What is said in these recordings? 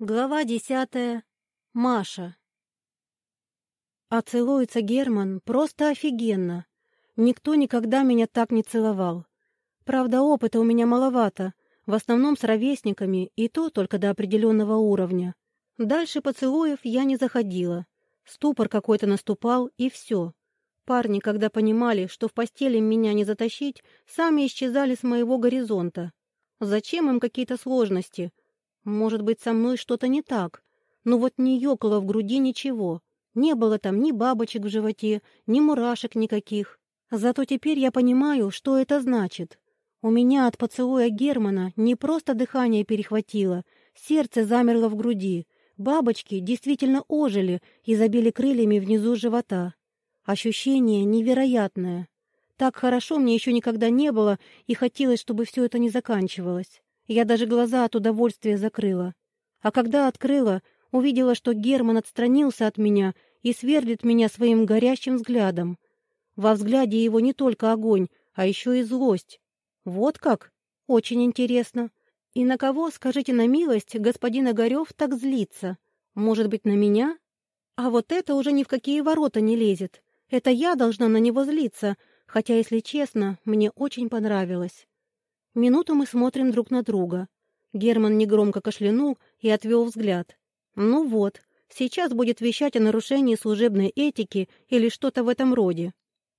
Глава десятая. Маша. А целуется Герман просто офигенно. Никто никогда меня так не целовал. Правда, опыта у меня маловато, в основном с ровесниками, и то только до определенного уровня. Дальше поцелуев я не заходила. Ступор какой-то наступал, и все. Парни, когда понимали, что в постели меня не затащить, сами исчезали с моего горизонта. Зачем им какие-то сложности? Может быть, со мной что-то не так, но вот не ёкало в груди ничего. Не было там ни бабочек в животе, ни мурашек никаких. Зато теперь я понимаю, что это значит. У меня от поцелуя Германа не просто дыхание перехватило, сердце замерло в груди. Бабочки действительно ожили и забили крыльями внизу живота. Ощущение невероятное. Так хорошо мне еще никогда не было, и хотелось, чтобы все это не заканчивалось. Я даже глаза от удовольствия закрыла. А когда открыла, увидела, что Герман отстранился от меня и сверлит меня своим горящим взглядом. Во взгляде его не только огонь, а еще и злость. Вот как? Очень интересно. И на кого, скажите на милость, господин Огарев так злится? Может быть, на меня? А вот это уже ни в какие ворота не лезет. Это я должна на него злиться, хотя, если честно, мне очень понравилось. Минуту мы смотрим друг на друга. Герман негромко кашлянул и отвел взгляд. Ну вот, сейчас будет вещать о нарушении служебной этики или что-то в этом роде.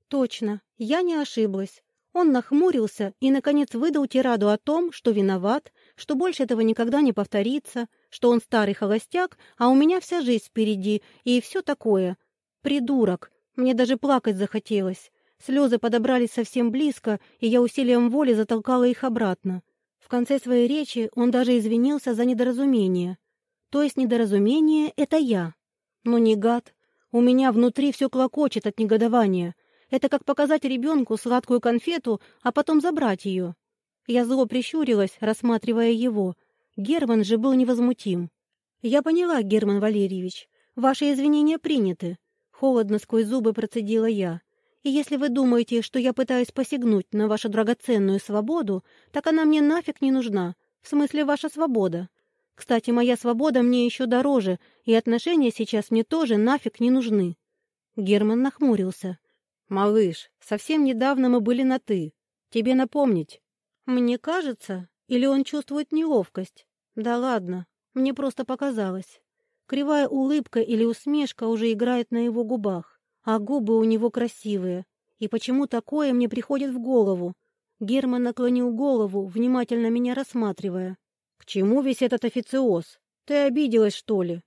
Точно, я не ошиблась. Он нахмурился и, наконец, выдал тираду о том, что виноват, что больше этого никогда не повторится, что он старый холостяк, а у меня вся жизнь впереди, и все такое. Придурок. Мне даже плакать захотелось. Слезы подобрались совсем близко, и я усилием воли затолкала их обратно. В конце своей речи он даже извинился за недоразумение. То есть недоразумение — это я. Но не гад. У меня внутри все клокочет от негодования. Это как показать ребенку сладкую конфету, а потом забрать ее. Я зло прищурилась, рассматривая его. Герман же был невозмутим. «Я поняла, Герман Валерьевич. Ваши извинения приняты». Холодно сквозь зубы процедила я. И если вы думаете, что я пытаюсь посягнуть на вашу драгоценную свободу, так она мне нафиг не нужна. В смысле, ваша свобода. Кстати, моя свобода мне еще дороже, и отношения сейчас мне тоже нафиг не нужны». Герман нахмурился. «Малыш, совсем недавно мы были на «ты». Тебе напомнить?» «Мне кажется, или он чувствует неловкость? Да ладно, мне просто показалось. Кривая улыбка или усмешка уже играет на его губах. А губы у него красивые. И почему такое мне приходит в голову? Герман наклонил голову, внимательно меня рассматривая. «К чему весь этот официоз? Ты обиделась, что ли?»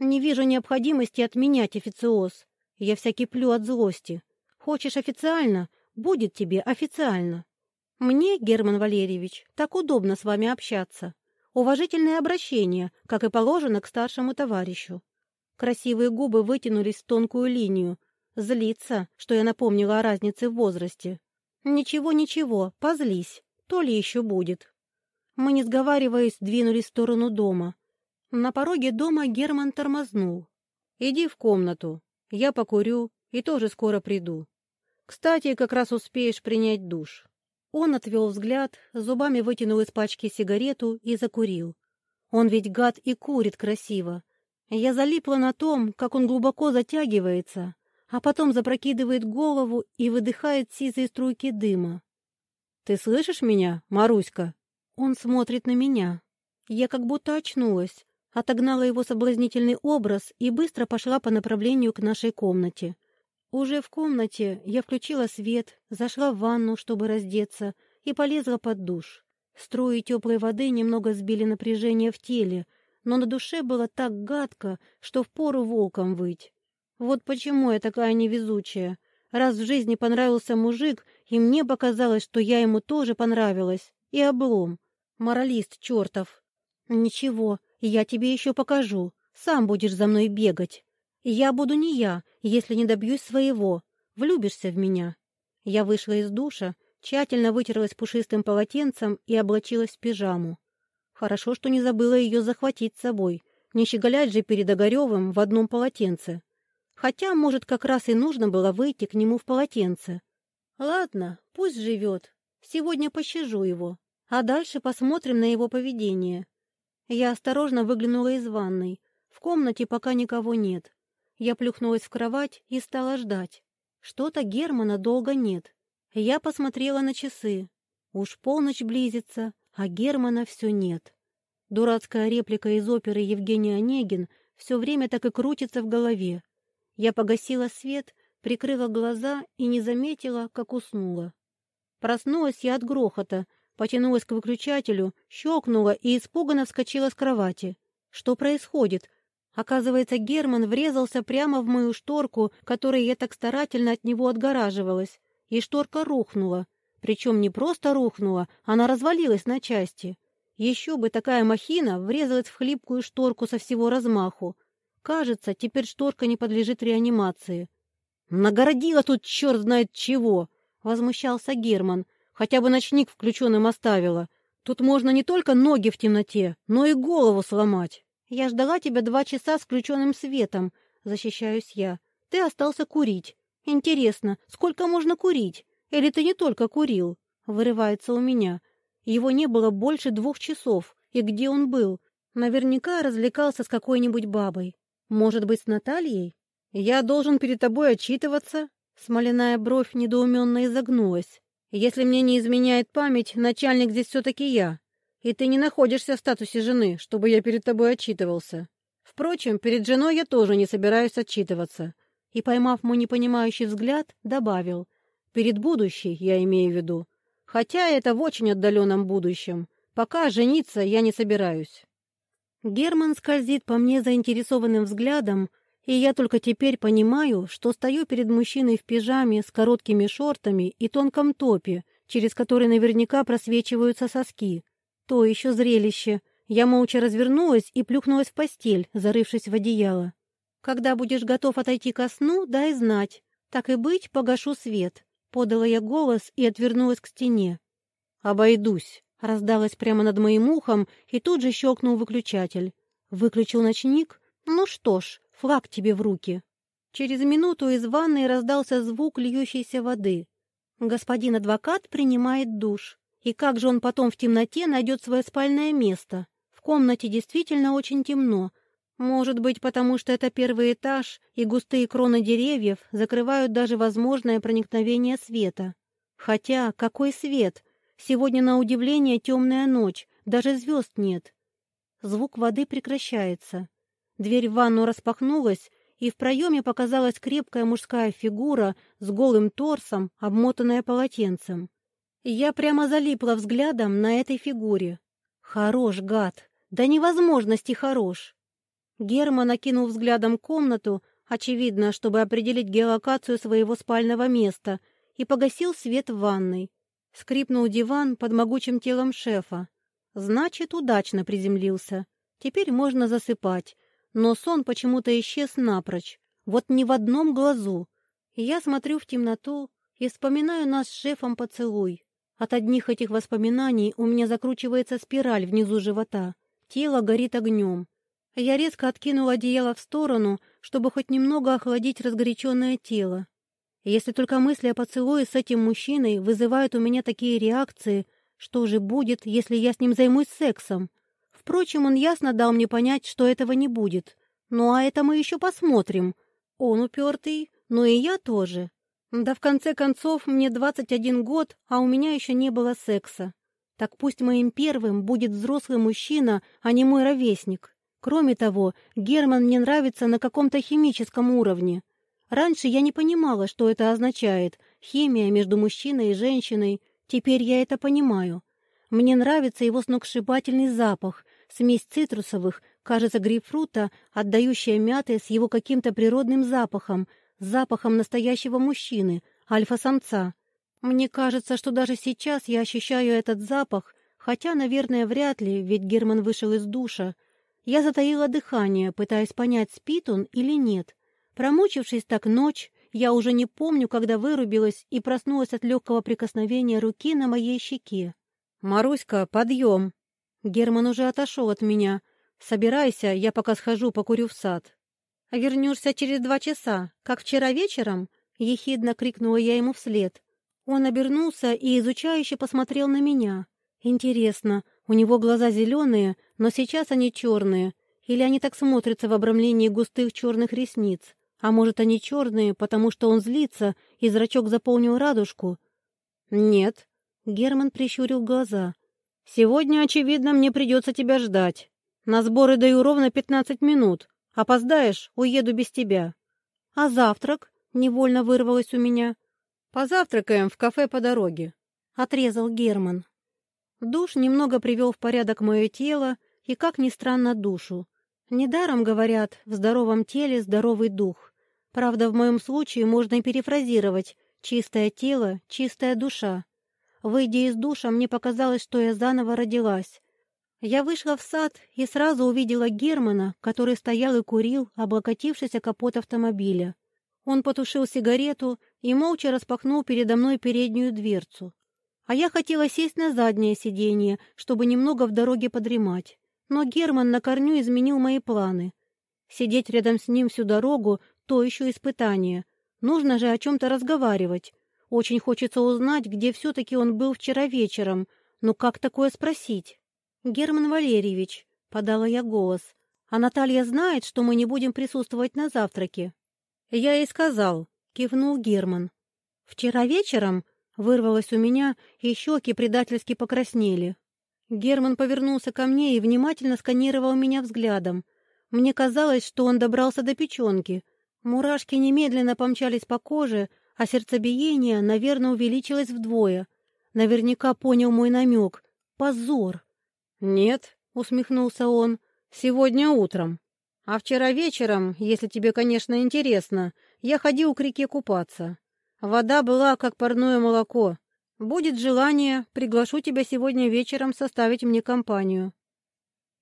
«Не вижу необходимости отменять официоз. Я вся киплю от злости. Хочешь официально? Будет тебе официально. Мне, Герман Валерьевич, так удобно с вами общаться. Уважительное обращение, как и положено к старшему товарищу. Красивые губы вытянулись в тонкую линию, Злится, что я напомнила о разнице в возрасте. Ничего, ничего, позлись, то ли еще будет. Мы, не сговариваясь, двинулись в сторону дома. На пороге дома Герман тормознул. «Иди в комнату, я покурю и тоже скоро приду. Кстати, как раз успеешь принять душ». Он отвел взгляд, зубами вытянул из пачки сигарету и закурил. Он ведь гад и курит красиво. Я залипла на том, как он глубоко затягивается, а потом запрокидывает голову и выдыхает сизые струйки дыма. «Ты слышишь меня, Маруська?» Он смотрит на меня. Я как будто очнулась, отогнала его соблазнительный образ и быстро пошла по направлению к нашей комнате. Уже в комнате я включила свет, зашла в ванну, чтобы раздеться, и полезла под душ. Струи теплой воды немного сбили напряжение в теле, но на душе было так гадко, что впору волком выть. Вот почему я такая невезучая. Раз в жизни понравился мужик, и мне показалось, что я ему тоже понравилась. И облом. Моралист чертов. Ничего, я тебе еще покажу. Сам будешь за мной бегать. Я буду не я, если не добьюсь своего. Влюбишься в меня. Я вышла из душа, тщательно вытерлась пушистым полотенцем и облачилась в пижаму. Хорошо, что не забыла ее захватить с собой. Не щеголять же перед Огаревым в одном полотенце. Хотя, может, как раз и нужно было выйти к нему в полотенце. Ладно, пусть живет. Сегодня пощажу его, а дальше посмотрим на его поведение. Я осторожно выглянула из ванной. В комнате пока никого нет. Я плюхнулась в кровать и стала ждать. Что-то Германа долго нет. Я посмотрела на часы. Уж полночь близится, а Германа все нет. Дурацкая реплика из оперы Евгений Онегин все время так и крутится в голове. Я погасила свет, прикрыла глаза и не заметила, как уснула. Проснулась я от грохота, потянулась к выключателю, щелкнула и испуганно вскочила с кровати. Что происходит? Оказывается, Герман врезался прямо в мою шторку, которой я так старательно от него отгораживалась, и шторка рухнула. Причем не просто рухнула, она развалилась на части. Еще бы такая махина врезалась в хлипкую шторку со всего размаху. Кажется, теперь шторка не подлежит реанимации. «Нагородила тут черт знает чего!» — возмущался Герман. «Хотя бы ночник включенным оставила. Тут можно не только ноги в темноте, но и голову сломать. Я ждала тебя два часа с включенным светом», — защищаюсь я. «Ты остался курить. Интересно, сколько можно курить? Или ты не только курил?» — вырывается у меня. Его не было больше двух часов. И где он был? Наверняка развлекался с какой-нибудь бабой. Может быть, с Натальей? Я должен перед тобой отчитываться? Смоляная бровь недоуменно изогнулась. Если мне не изменяет память, начальник здесь все-таки я. И ты не находишься в статусе жены, чтобы я перед тобой отчитывался. Впрочем, перед женой я тоже не собираюсь отчитываться. И, поймав мой непонимающий взгляд, добавил. Перед будущей, я имею в виду. Хотя это в очень отдаленном будущем. Пока жениться я не собираюсь. Герман скользит по мне заинтересованным взглядом, и я только теперь понимаю, что стою перед мужчиной в пижаме с короткими шортами и тонком топе, через который наверняка просвечиваются соски. То еще зрелище. Я молча развернулась и плюхнулась в постель, зарывшись в одеяло. «Когда будешь готов отойти ко сну, дай знать. Так и быть, погашу свет». Подала я голос и отвернулась к стене. «Обойдусь», — раздалось прямо над моим ухом, и тут же щелкнул выключатель. Выключил ночник? Ну что ж, флаг тебе в руки. Через минуту из ванной раздался звук льющейся воды. Господин адвокат принимает душ. И как же он потом в темноте найдет свое спальное место? В комнате действительно очень темно, может быть, потому что это первый этаж, и густые кроны деревьев закрывают даже возможное проникновение света. Хотя, какой свет? Сегодня, на удивление, темная ночь, даже звезд нет. Звук воды прекращается. Дверь в ванну распахнулась, и в проеме показалась крепкая мужская фигура с голым торсом, обмотанная полотенцем. Я прямо залипла взглядом на этой фигуре. Хорош, гад, до невозможности хорош. Герман окинул взглядом комнату, очевидно, чтобы определить геолокацию своего спального места, и погасил свет в ванной. Скрипнул диван под могучим телом шефа. Значит, удачно приземлился. Теперь можно засыпать. Но сон почему-то исчез напрочь. Вот ни в одном глазу. Я смотрю в темноту и вспоминаю нас с шефом поцелуй. От одних этих воспоминаний у меня закручивается спираль внизу живота. Тело горит огнем. Я резко откинула одеяло в сторону, чтобы хоть немного охладить разгоряченное тело. Если только мысли о поцелуе с этим мужчиной вызывают у меня такие реакции, что же будет, если я с ним займусь сексом? Впрочем, он ясно дал мне понять, что этого не будет. Ну а это мы еще посмотрим. Он упертый, но и я тоже. Да в конце концов, мне 21 год, а у меня еще не было секса. Так пусть моим первым будет взрослый мужчина, а не мой ровесник. Кроме того, Герман мне нравится на каком-то химическом уровне. Раньше я не понимала, что это означает – химия между мужчиной и женщиной. Теперь я это понимаю. Мне нравится его сногсшибательный запах, смесь цитрусовых, кажется, грейпфрута, отдающая мятой с его каким-то природным запахом, запахом настоящего мужчины, альфа-самца. Мне кажется, что даже сейчас я ощущаю этот запах, хотя, наверное, вряд ли, ведь Герман вышел из душа. Я затаила дыхание, пытаясь понять, спит он или нет. Промучившись так ночь, я уже не помню, когда вырубилась и проснулась от легкого прикосновения руки на моей щеке. «Маруська, подъем!» Герман уже отошел от меня. «Собирайся, я пока схожу, покурю в сад». «Вернешься через два часа, как вчера вечером?» — ехидно крикнула я ему вслед. Он обернулся и изучающе посмотрел на меня. «Интересно, У него глаза зеленые, но сейчас они черные. Или они так смотрятся в обрамлении густых черных ресниц. А может, они черные, потому что он злится, и зрачок заполнил радужку? Нет. Герман прищурил глаза. Сегодня, очевидно, мне придется тебя ждать. На сборы даю ровно пятнадцать минут. Опоздаешь, уеду без тебя. А завтрак? Невольно вырвалось у меня. Позавтракаем в кафе по дороге. Отрезал Герман. Душ немного привел в порядок мое тело и, как ни странно, душу. Недаром говорят, в здоровом теле здоровый дух. Правда, в моем случае можно и перефразировать «чистое тело, чистая душа». Выйдя из душа, мне показалось, что я заново родилась. Я вышла в сад и сразу увидела Германа, который стоял и курил, облокотившись о капот автомобиля. Он потушил сигарету и молча распахнул передо мной переднюю дверцу. А я хотела сесть на заднее сиденье, чтобы немного в дороге подремать. Но Герман на корню изменил мои планы. Сидеть рядом с ним всю дорогу — то еще испытание. Нужно же о чем-то разговаривать. Очень хочется узнать, где все-таки он был вчера вечером. Но как такое спросить? «Герман Валерьевич», — подала я голос, — «а Наталья знает, что мы не будем присутствовать на завтраке?» «Я ей сказал», — кивнул Герман. «Вчера вечером?» Вырвалось у меня, и щеки предательски покраснели. Герман повернулся ко мне и внимательно сканировал меня взглядом. Мне казалось, что он добрался до печенки. Мурашки немедленно помчались по коже, а сердцебиение, наверное, увеличилось вдвое. Наверняка понял мой намек. Позор! «Нет», — усмехнулся он, — «сегодня утром. А вчера вечером, если тебе, конечно, интересно, я ходил к реке купаться. Вода была как парное молоко. Будет желание, приглашу тебя сегодня вечером составить мне компанию».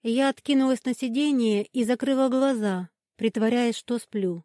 Я откинулась на сиденье и закрыла глаза, притворяясь, что сплю.